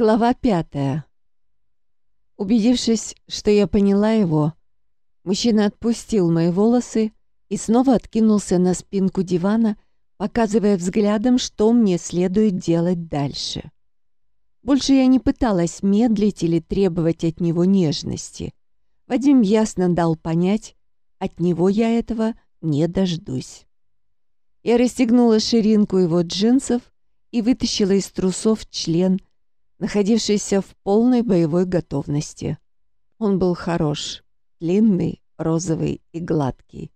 Глава пятая. Убедившись, что я поняла его, мужчина отпустил мои волосы и снова откинулся на спинку дивана, показывая взглядом, что мне следует делать дальше. Больше я не пыталась медлить или требовать от него нежности. Вадим ясно дал понять, от него я этого не дождусь. Я расстегнула ширинку его джинсов и вытащила из трусов член, находившийся в полной боевой готовности. Он был хорош, длинный, розовый и гладкий,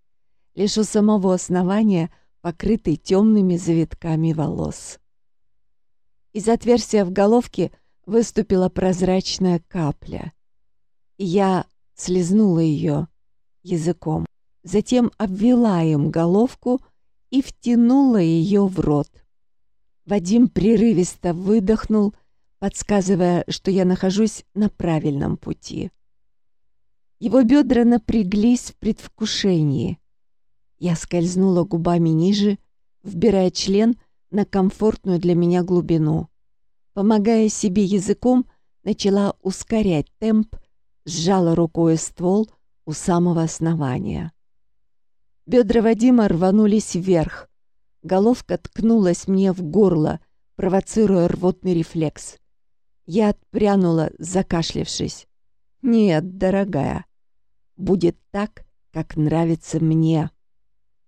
лишь у самого основания покрытый темными завитками волос. Из отверстия в головке выступила прозрачная капля. Я слезнула ее языком, затем обвела им головку и втянула ее в рот. Вадим прерывисто выдохнул подсказывая, что я нахожусь на правильном пути. Его бедра напряглись в предвкушении. Я скользнула губами ниже, вбирая член на комфортную для меня глубину. Помогая себе языком, начала ускорять темп, сжала рукой ствол у самого основания. Бедра Вадима рванулись вверх. Головка ткнулась мне в горло, провоцируя рвотный рефлекс. Я отпрянула, закашлявшись. «Нет, дорогая, будет так, как нравится мне».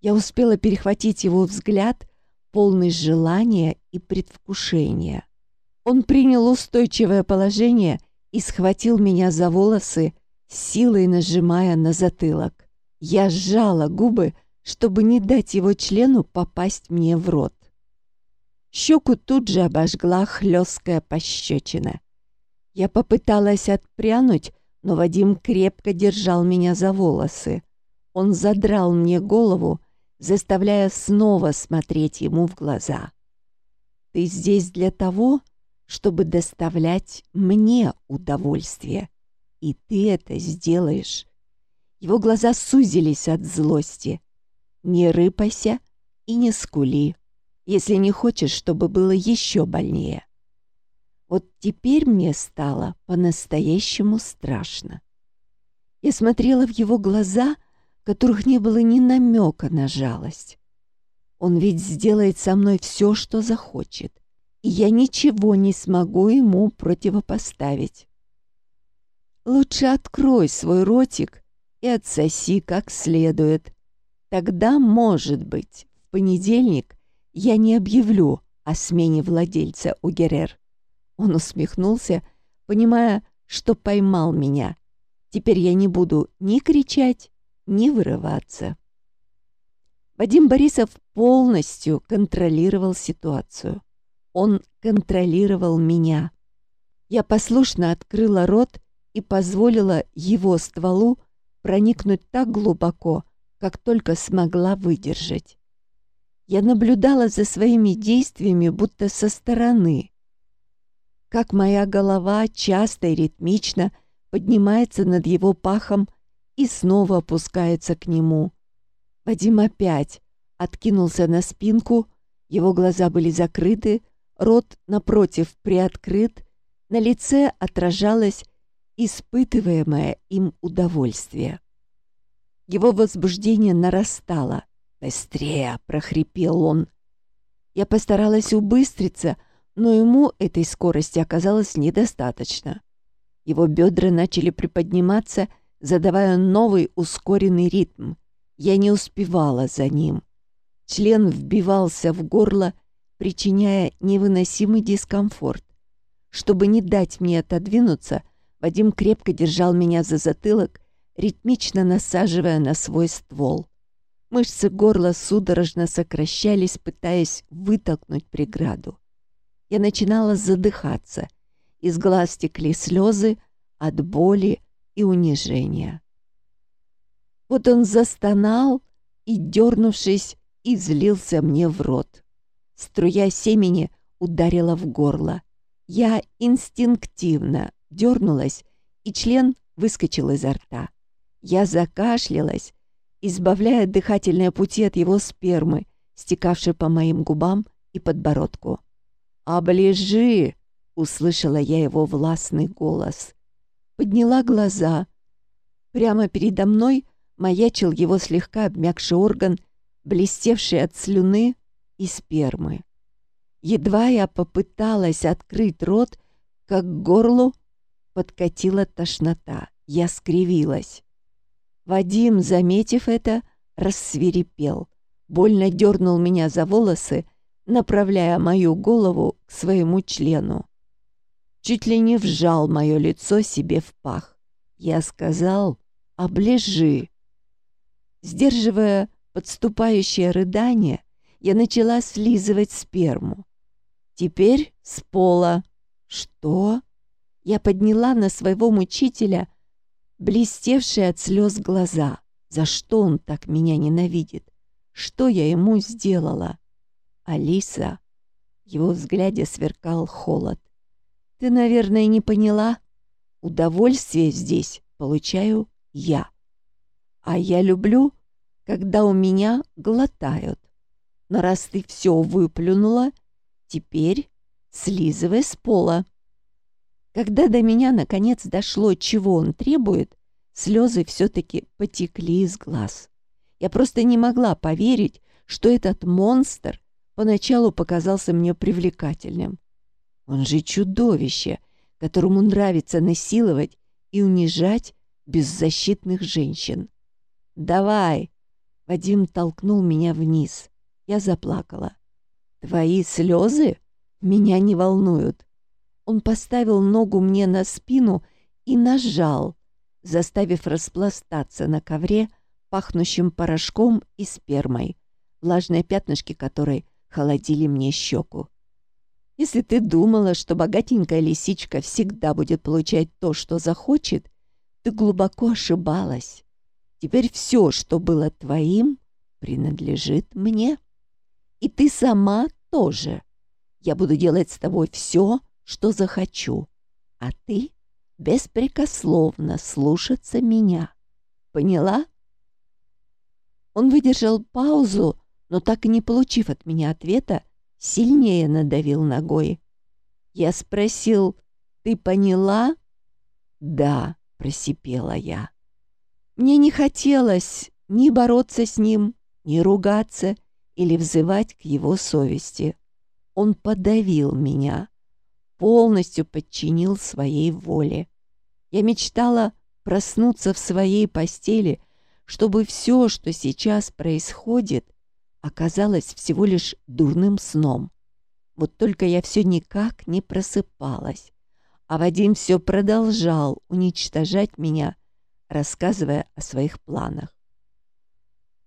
Я успела перехватить его взгляд, полный желания и предвкушения. Он принял устойчивое положение и схватил меня за волосы, силой нажимая на затылок. Я сжала губы, чтобы не дать его члену попасть мне в рот. Щеку тут же обожгла хлесткая пощечина. Я попыталась отпрянуть, но Вадим крепко держал меня за волосы. Он задрал мне голову, заставляя снова смотреть ему в глаза. «Ты здесь для того, чтобы доставлять мне удовольствие, и ты это сделаешь». Его глаза сузились от злости. «Не рыпайся и не скули» если не хочешь, чтобы было еще больнее. Вот теперь мне стало по-настоящему страшно. Я смотрела в его глаза, которых не было ни намека на жалость. Он ведь сделает со мной все, что захочет, и я ничего не смогу ему противопоставить. Лучше открой свой ротик и отсоси как следует. Тогда, может быть, в понедельник я не объявлю о смене владельца у Герер. Он усмехнулся, понимая, что поймал меня. Теперь я не буду ни кричать, ни вырываться. Вадим Борисов полностью контролировал ситуацию. Он контролировал меня. Я послушно открыла рот и позволила его стволу проникнуть так глубоко, как только смогла выдержать. Я наблюдала за своими действиями будто со стороны. Как моя голова часто и ритмично поднимается над его пахом и снова опускается к нему. Вадим опять откинулся на спинку, его глаза были закрыты, рот, напротив, приоткрыт, на лице отражалось испытываемое им удовольствие. Его возбуждение нарастало — «Быстрее!» — прохрипел он. Я постаралась убыстриться, но ему этой скорости оказалось недостаточно. Его бедра начали приподниматься, задавая новый ускоренный ритм. Я не успевала за ним. Член вбивался в горло, причиняя невыносимый дискомфорт. Чтобы не дать мне отодвинуться, Вадим крепко держал меня за затылок, ритмично насаживая на свой ствол. Мышцы горла судорожно сокращались, пытаясь вытолкнуть преграду. Я начинала задыхаться. Из глаз текли слезы от боли и унижения. Вот он застонал и, дернувшись, излился мне в рот. Струя семени ударила в горло. Я инстинктивно дернулась, и член выскочил изо рта. Я закашлялась, избавляя дыхательные пути от его спермы, стекавшей по моим губам и подбородку. «Оближи!» услышала я его властный голос. Подняла глаза. Прямо передо мной маячил его слегка обмякший орган, блестевший от слюны и спермы. Едва я попыталась открыть рот, как к горлу подкатила тошнота. Я скривилась. Вадим, заметив это, рассверепел. Больно дернул меня за волосы, направляя мою голову к своему члену. Чуть ли не вжал мое лицо себе в пах. Я сказал «оближи». Сдерживая подступающее рыдание, я начала слизывать сперму. Теперь с пола. Что? Я подняла на своего мучителя блестевшие от слез глаза. За что он так меня ненавидит? Что я ему сделала? Алиса. Его взгляде сверкал холод. Ты, наверное, не поняла. Удовольствие здесь получаю я. А я люблю, когда у меня глотают. Но раз ты все выплюнула, теперь слизывай с пола. Когда до меня наконец дошло, чего он требует, слезы все-таки потекли из глаз. Я просто не могла поверить, что этот монстр поначалу показался мне привлекательным. Он же чудовище, которому нравится насиловать и унижать беззащитных женщин. «Давай!» — Вадим толкнул меня вниз. Я заплакала. «Твои слезы меня не волнуют. Он поставил ногу мне на спину и нажал, заставив распластаться на ковре, пахнущим порошком и спермой, влажные пятнышки которой холодили мне щеку. Если ты думала, что богатенькая лисичка всегда будет получать то, что захочет, ты глубоко ошибалась. Теперь все, что было твоим, принадлежит мне. И ты сама тоже. Я буду делать с тобой все, что захочу, а ты беспрекословно слушаться меня. Поняла? Он выдержал паузу, но так и не получив от меня ответа, сильнее надавил ногой. Я спросил, «Ты поняла?» «Да», — просипела я. Мне не хотелось ни бороться с ним, ни ругаться или взывать к его совести. Он подавил меня, полностью подчинил своей воле. Я мечтала проснуться в своей постели, чтобы все, что сейчас происходит, оказалось всего лишь дурным сном. Вот только я все никак не просыпалась, а Вадим все продолжал уничтожать меня, рассказывая о своих планах.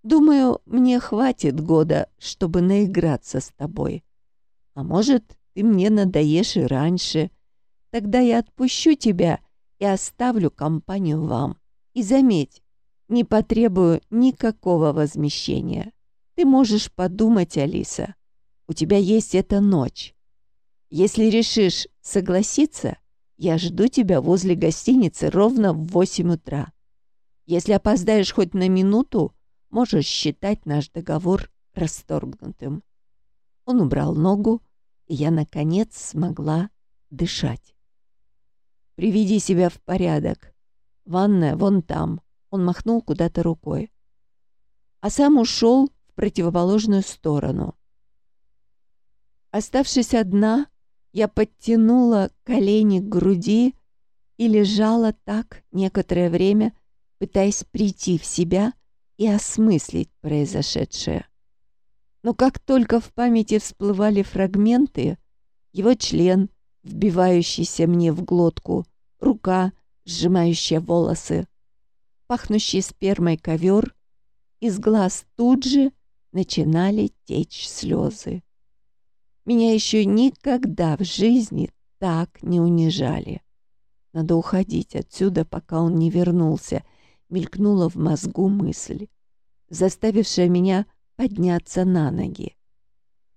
«Думаю, мне хватит года, чтобы наиграться с тобой. А может, ты мне надоешь и раньше. Тогда я отпущу тебя и оставлю компанию вам. И заметь, не потребую никакого возмещения. Ты можешь подумать, Алиса. У тебя есть эта ночь. Если решишь согласиться, я жду тебя возле гостиницы ровно в восемь утра. Если опоздаешь хоть на минуту, можешь считать наш договор расторгнутым. Он убрал ногу, я, наконец, смогла дышать. «Приведи себя в порядок. Ванная вон там». Он махнул куда-то рукой. А сам ушел в противоположную сторону. Оставшись одна, я подтянула колени к груди и лежала так некоторое время, пытаясь прийти в себя и осмыслить произошедшее. Но как только в памяти всплывали фрагменты, его член, вбивающийся мне в глотку, рука, сжимающая волосы, пахнущий спермой ковер, из глаз тут же начинали течь слезы. Меня еще никогда в жизни так не унижали. Надо уходить отсюда, пока он не вернулся, мелькнула в мозгу мысль, заставившая меня подняться на ноги.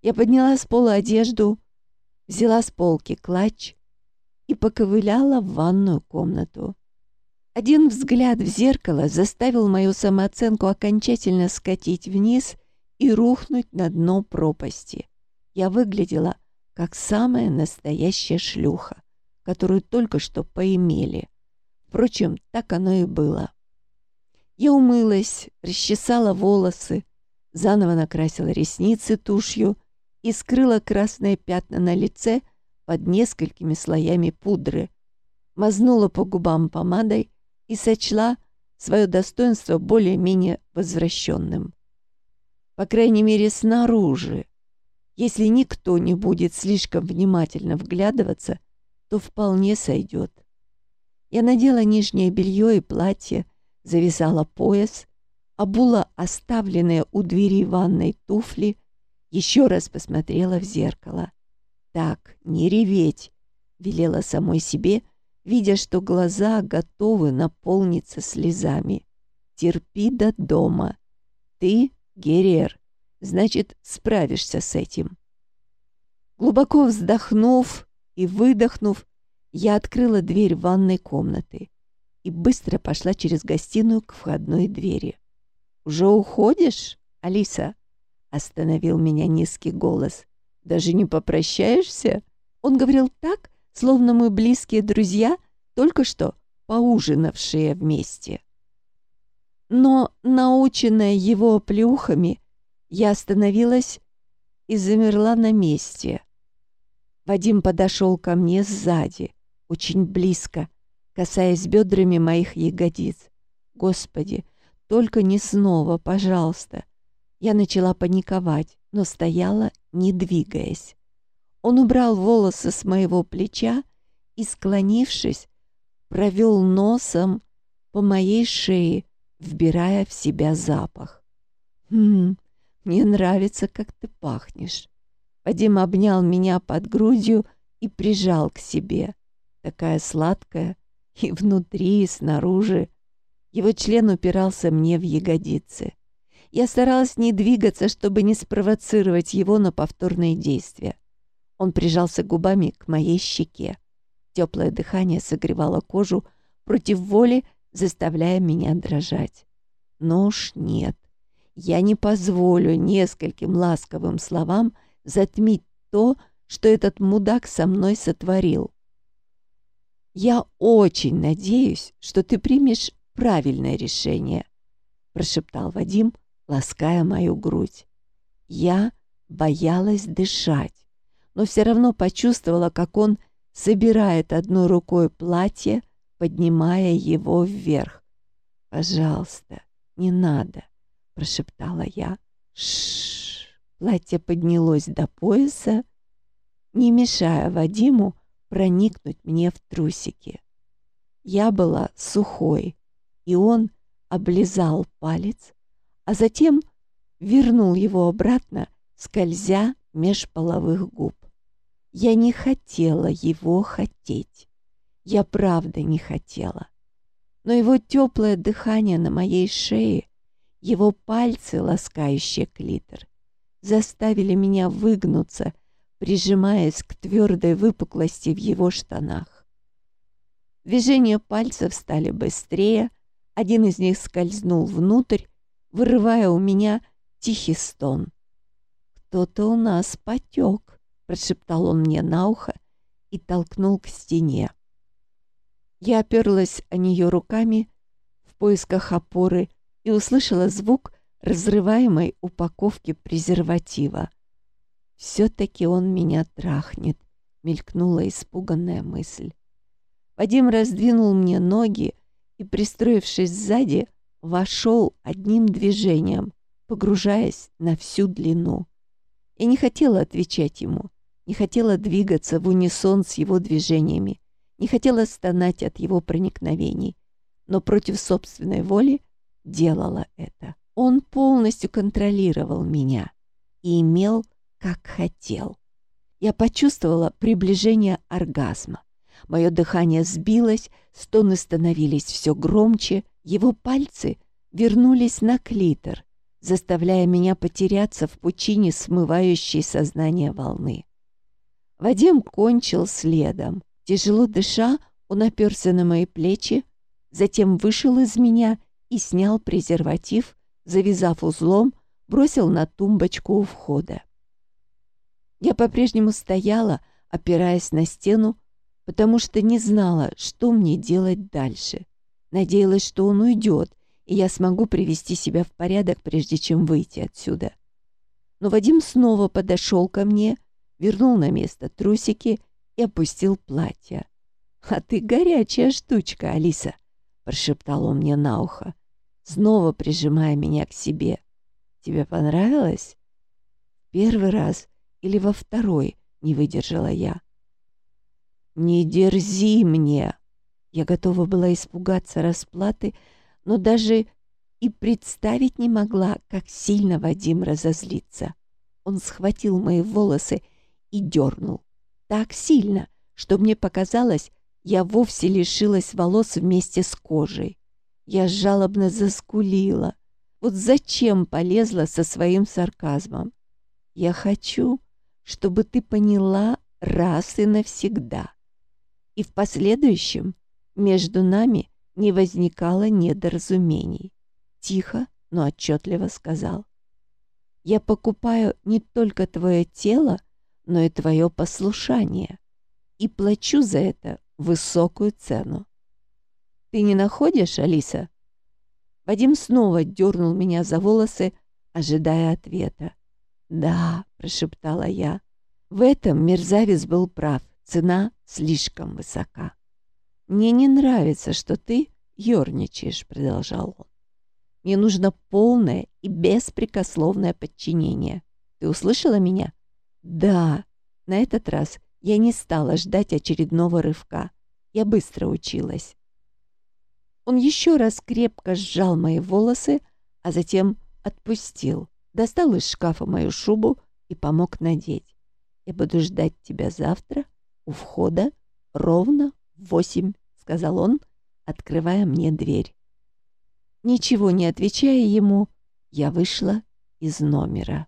Я подняла с пола одежду, взяла с полки клатч и поковыляла в ванную комнату. Один взгляд в зеркало заставил мою самооценку окончательно скатить вниз и рухнуть на дно пропасти. Я выглядела как самая настоящая шлюха, которую только что поимели. Впрочем, так оно и было. Я умылась, расчесала волосы, заново накрасила ресницы тушью и скрыла красные пятна на лице под несколькими слоями пудры, мазнула по губам помадой и сочла свое достоинство более-менее возвращенным. По крайней мере, снаружи. Если никто не будет слишком внимательно вглядываться, то вполне сойдет. Я надела нижнее белье и платье, завязала пояс, обула оставленные у двери ванной туфли, еще раз посмотрела в зеркало. «Так, не реветь!» — велела самой себе, видя, что глаза готовы наполниться слезами. «Терпи до дома. Ты Герер, значит, справишься с этим». Глубоко вздохнув и выдохнув, я открыла дверь ванной комнаты и быстро пошла через гостиную к входной двери. «Уже уходишь, Алиса?» — остановил меня низкий голос. «Даже не попрощаешься?» Он говорил так, словно мы близкие друзья, только что поужинавшие вместе. Но, наученная его плюхами, я остановилась и замерла на месте. Вадим подошел ко мне сзади, очень близко, касаясь бедрами моих ягодиц. Господи, только не снова, пожалуйста. Я начала паниковать, но стояла, не двигаясь. Он убрал волосы с моего плеча и, склонившись, провел носом по моей шее, вбирая в себя запах. «Хм, мне нравится, как ты пахнешь». Вадим обнял меня под грудью и прижал к себе. Такая сладкая, и внутри, и снаружи. Его член упирался мне в ягодицы. Я старалась не двигаться, чтобы не спровоцировать его на повторные действия. Он прижался губами к моей щеке. Теплое дыхание согревало кожу против воли, заставляя меня дрожать. Но уж нет. Я не позволю нескольким ласковым словам затмить то, что этот мудак со мной сотворил. «Я очень надеюсь, что ты примешь правильное решение», прошептал Вадим, лаская мою грудь. Я боялась дышать но все равно почувствовала, как он собирает одной рукой платье, поднимая его вверх. «Пожалуйста, не надо», — прошептала я. Шш. Платье поднялось до пояса, не мешая Вадиму проникнуть мне в трусики. Я была сухой, и он облизал палец, а затем вернул его обратно, скользя меж половых губ. Я не хотела его хотеть. Я правда не хотела. Но его теплое дыхание на моей шее, его пальцы, ласкающие клитор, заставили меня выгнуться, прижимаясь к твердой выпуклости в его штанах. Движения пальцев стали быстрее, один из них скользнул внутрь, вырывая у меня тихий стон. «Кто-то у нас потек», прошептал он мне на ухо и толкнул к стене. Я оперлась о нее руками в поисках опоры и услышала звук разрываемой упаковки презерватива. «Все-таки он меня трахнет», — мелькнула испуганная мысль. Вадим раздвинул мне ноги и, пристроившись сзади, вошел одним движением, погружаясь на всю длину. Я не хотела отвечать ему не хотела двигаться в унисон с его движениями, не хотела стонать от его проникновений, но против собственной воли делала это. Он полностью контролировал меня и имел, как хотел. Я почувствовала приближение оргазма. Мое дыхание сбилось, стоны становились все громче, его пальцы вернулись на клитор, заставляя меня потеряться в пучине смывающей сознание волны. Вадим кончил следом. Тяжело дыша, он оперся на мои плечи, затем вышел из меня и снял презерватив, завязав узлом, бросил на тумбочку у входа. Я по-прежнему стояла, опираясь на стену, потому что не знала, что мне делать дальше. Надеялась, что он уйдет, и я смогу привести себя в порядок, прежде чем выйти отсюда. Но Вадим снова подошел ко мне, вернул на место трусики и опустил платье. «А ты горячая штучка, Алиса!» — прошептал он мне на ухо, снова прижимая меня к себе. «Тебе понравилось?» «Первый раз или во второй?» — не выдержала я. «Не дерзи мне!» Я готова была испугаться расплаты, но даже и представить не могла, как сильно Вадим разозлится. Он схватил мои волосы и дернул. Так сильно, что мне показалось, я вовсе лишилась волос вместе с кожей. Я жалобно заскулила. Вот зачем полезла со своим сарказмом? Я хочу, чтобы ты поняла раз и навсегда. И в последующем между нами не возникало недоразумений. Тихо, но отчетливо сказал. Я покупаю не только твое тело, но и твое послушание. И плачу за это высокую цену. Ты не находишь, Алиса? Вадим снова дернул меня за волосы, ожидая ответа. «Да», — прошептала я. В этом мерзавец был прав. Цена слишком высока. «Мне не нравится, что ты ерничаешь», — продолжал он. «Мне нужно полное и беспрекословное подчинение. Ты услышала меня?» «Да». На этот раз я не стала ждать очередного рывка. Я быстро училась. Он еще раз крепко сжал мои волосы, а затем отпустил, достал из шкафа мою шубу и помог надеть. «Я буду ждать тебя завтра у входа ровно восемь», — сказал он, открывая мне дверь. Ничего не отвечая ему, я вышла из номера.